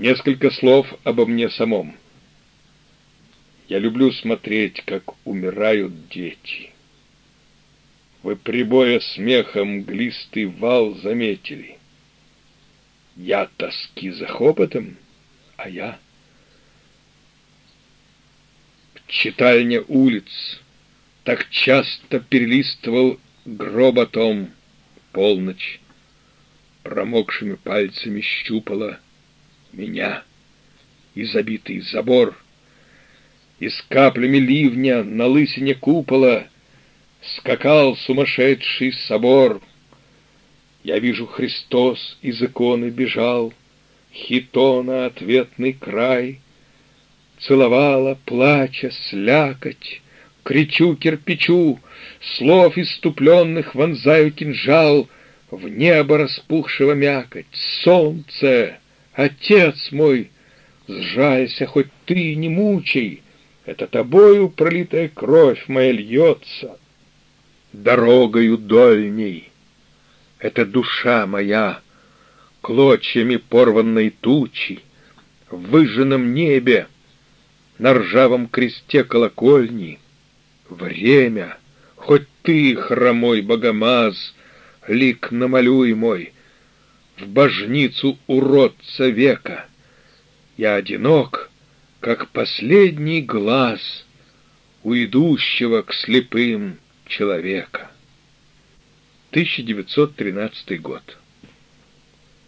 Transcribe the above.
Несколько слов обо мне самом. Я люблю смотреть, как умирают дети. Вы прибоя смехом глистый вал заметили. Я тоски за хопотом, а я... Читальня улиц так часто перелистывал гроботом полночь, промокшими пальцами щупала меня и забитый забор, и с каплями ливня на лысине купола скакал сумасшедший собор. Я вижу, Христос из иконы бежал, хитона ответный край, целовала, плача, слякоть, кричу кирпичу, слов иступленных вонзаю кинжал в небо распухшего мякоть. Солнце, отец мой, сжайся, хоть ты не мучай, это тобою пролитая кровь моя льется. Дорогою дольней, это душа моя, клочьями порванной тучи, в выжженном небе, на ржавом кресте колокольни. Время, хоть ты, хромой богомаз, лик намалюй мой, в божницу уродца века. Я одинок, как последний глаз у идущего к слепым человека. 1913 год.